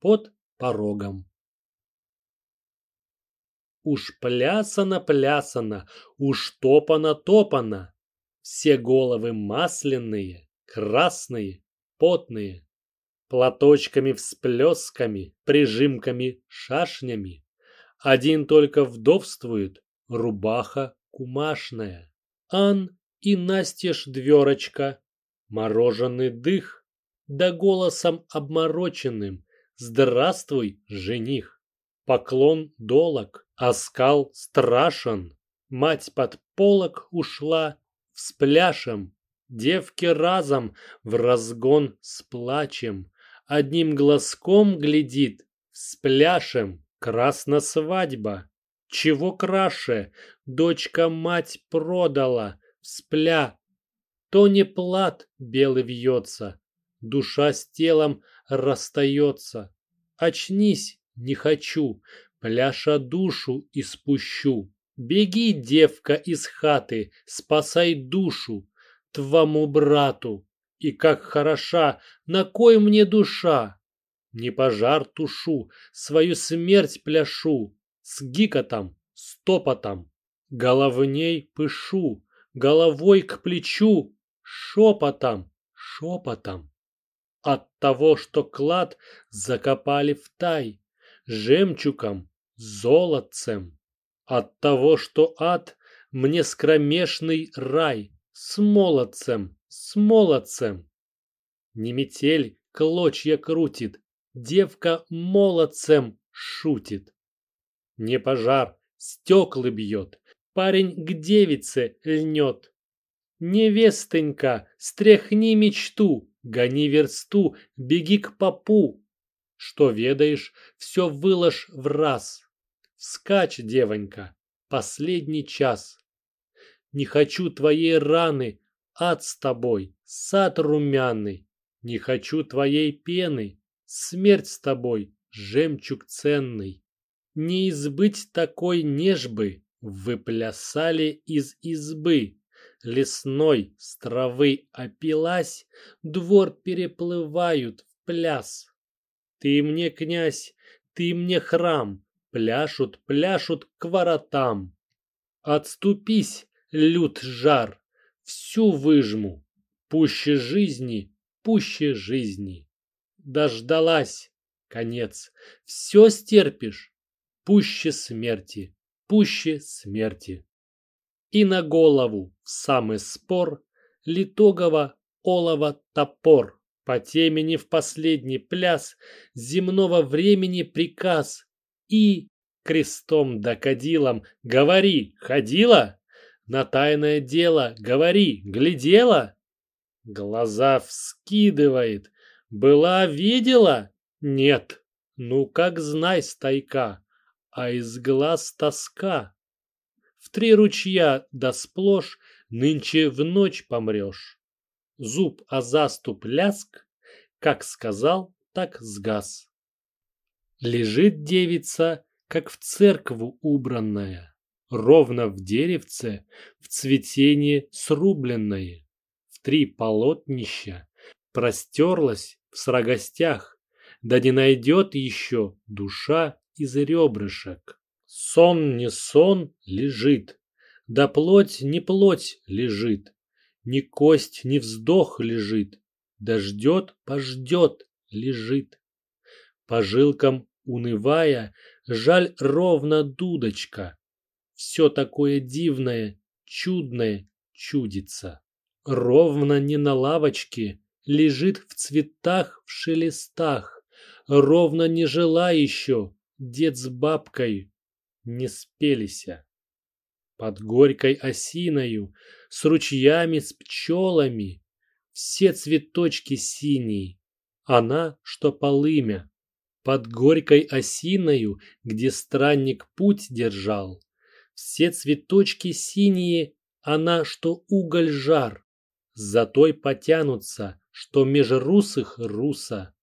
под порогом. Уж плясано-плясано, уж топано-топано, все головы масляные, красные, потные, платочками всплесками, прижимками, шашнями. Один только вдовствует, рубаха кумашная. Ан и настежь дверочка, мороженый дых, да голосом обмороченным «Здравствуй, жених!» Поклон долог, оскал страшен, мать под полок ушла, Спляшем, девки разом в разгон с плачем, Одним глазком глядит, спляшем, красна свадьба. Чего краше, дочка мать продала, спля. То не плат белый вьется, душа с телом расстается. Очнись, не хочу, пляша душу испущу. Беги, девка, из хаты, спасай душу твому брату. И как хороша, на кой мне душа? Не пожар тушу, свою смерть пляшу, С гикотом, стопотом, головней пышу, Головой к плечу, шепотом, шепотом. От того, что клад закопали в тай, Жемчугом, золотцем. От того, что ад мне скромешный рай с молодцем, с молодцем. Не метель клочья крутит, девка молодцем шутит. Не пожар стеклы бьет, парень к девице льнет. Невестонька, стряхни мечту, гони версту, беги к попу. Что ведаешь, все выложь в раз. Скачь, девонька, последний час. Не хочу твоей раны, ад с тобой, сад румяный. Не хочу твоей пены, смерть с тобой, жемчуг ценный. Не избыть такой нежбы, вы плясали из избы. Лесной с травы опилась, двор переплывают в пляс. Ты мне, князь, ты мне храм, пляшут, пляшут к воротам. Отступись, лют жар, всю выжму, пуще жизни, пуще жизни. Дождалась, конец, все стерпишь, пуще смерти, пуще смерти. И на голову самый спор литогова олова топор, по темени в последний пляс земного времени приказ и крестом да кадилом говори, ходила? На тайное дело говори, глядела? Глаза вскидывает. Была, видела? Нет. Ну, как знай, стайка, а из глаз тоска. В три ручья да сплошь нынче в ночь помрешь. Зуб о заступ ляск, как сказал, так сгас. Лежит девица, как в церкву убранная, ровно в деревце, в цветение срубленное, в три полотнища, простерлась в срагостях, да не найдет еще душа из ребрышек. Сон не сон лежит, да плоть не плоть лежит, ни кость, ни вздох лежит, да ждет, пождет, лежит. По жилкам унывая, жаль ровно дудочка. Все такое дивное, чудное чудится. Ровно не на лавочке, лежит в цветах, в шелестах. Ровно не жила еще, дед с бабкой не спелися. Под горькой осиною, с ручьями, с пчелами, все цветочки синие, она, что полымя, под горькой осиною, где странник путь держал. Все цветочки синие, она, что уголь жар, за той потянутся, что меж русых руса.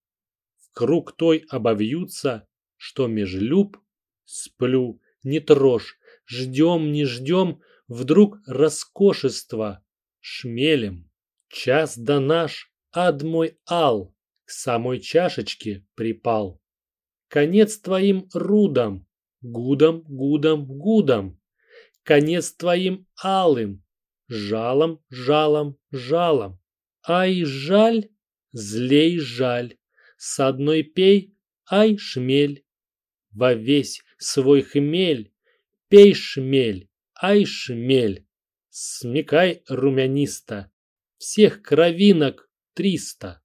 В круг той обовьются, что меж люб, сплю, не трожь, ждем, не ждем, вдруг роскошество, шмелем. Час да наш, ад мой ал, к самой чашечке припал. Конец твоим рудам, гудам, гудам, гудам. Конец твоим алым, жалом, жалом, жалом. Ай, жаль, злей жаль, с одной пей, ай, шмель. Во весь свой хмель, пей шмель, ай, шмель. Смекай румянисто, всех кровинок триста.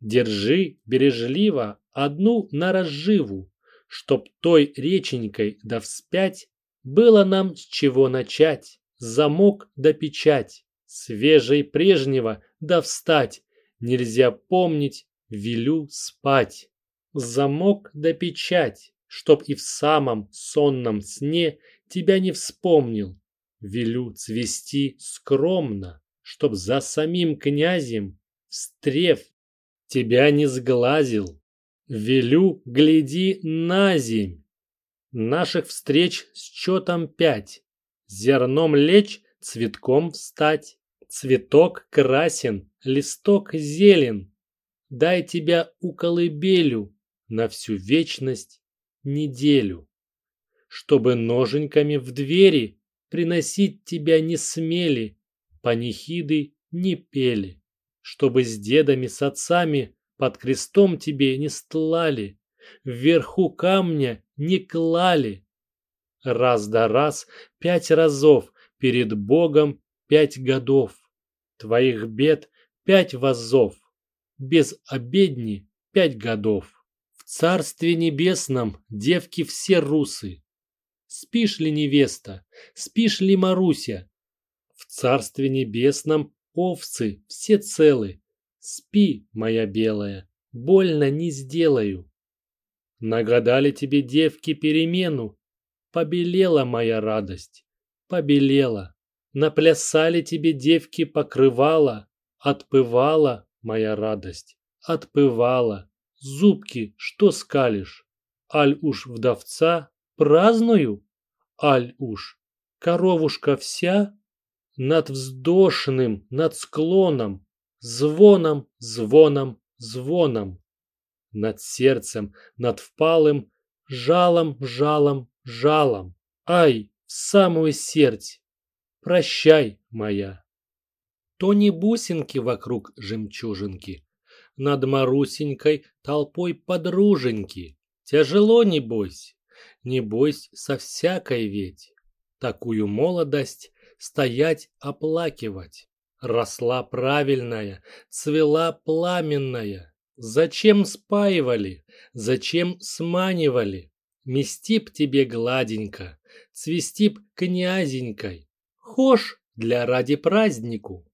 Держи бережливо одну на разживу, чтоб той реченькой да вспять было нам с чего начать, замок да печать, свежей прежнего да встать, нельзя помнить, велю спать. Замок да печать, чтоб и в самом сонном сне тебя не вспомнил, велю цвести скромно, чтоб за самим князем, встрев, тебя не сглазил. Велю, гляди на земь. Наших встреч с четом пять. Зерном лечь, цветком встать. Цветок красен, листок зелен. Дай тебя у колыбелю на всю вечность неделю. Чтобы ноженьками в двери приносить тебя не смели, панихиды не пели. Чтобы с дедами, с отцами под крестом тебе не стлали, вверху камня не клали. Раз да раз, пять разов, перед Богом пять годов. Твоих бед пять вазов, без обедни пять годов. В Царстве Небесном девки все русы. Спишь ли, невеста, спишь ли, Маруся? В Царстве Небесном овцы все целы, Спи, моя белая, больно не сделаю. Нагадали тебе девки перемену, побелела моя радость, побелела. Наплясали тебе девки покрывала, отпывала моя радость, отпывала. Зубки, что скалишь? Аль уж вдовца праздную? Аль уж коровушка вся над вздошным, над склоном, звоном, звоном, звоном. Над сердцем, над впалым, жалом, жалом, жалом. Ай, в самую сердь! Прощай, моя! То не бусинки вокруг жемчужинки, Над Марусенькой толпой подруженьки. Тяжело, не бойся, не бойся со всякой ведь. Такую молодость стоять оплакивать. Росла правильная, цвела пламенная. Зачем спаивали, зачем сманивали? Мести б тебе гладенько, цвести б князенькой. Хошь для ради празднику,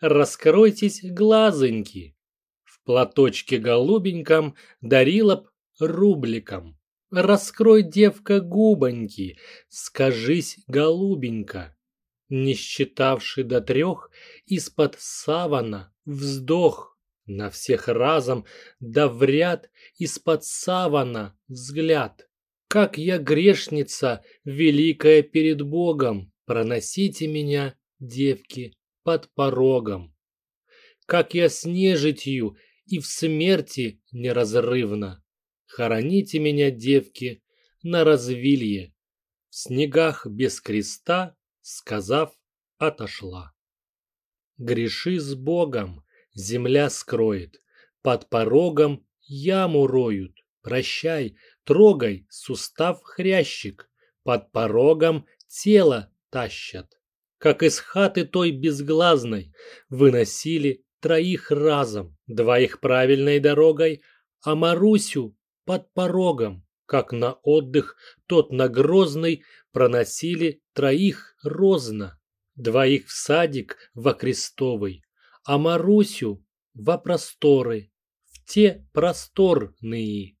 раскройтесь глазоньки. В платочке голубеньком дарила б рубликом. Раскрой, девка, губоньки, скажись, голубенька не считавший до трех, из-под савана вздох, на всех разом, да в ряд из-под савана взгляд. Как я грешница, великая перед Богом, проносите меня, девки, под порогом. Как я с нежитью и в смерти неразрывно, хороните меня, девки, на развилье, в снегах без креста сказав, отошла. Греши с Богом, земля скроет, под порогом яму роют. Прощай, трогай, сустав хрящик, под порогом тело тащат. Как из хаты той безглазной выносили троих разом, двоих правильной дорогой, а Марусю под порогом, как на отдых тот на Грозный проносили троих розно, двоих в садик во крестовый, а Марусю во просторы, в те просторные.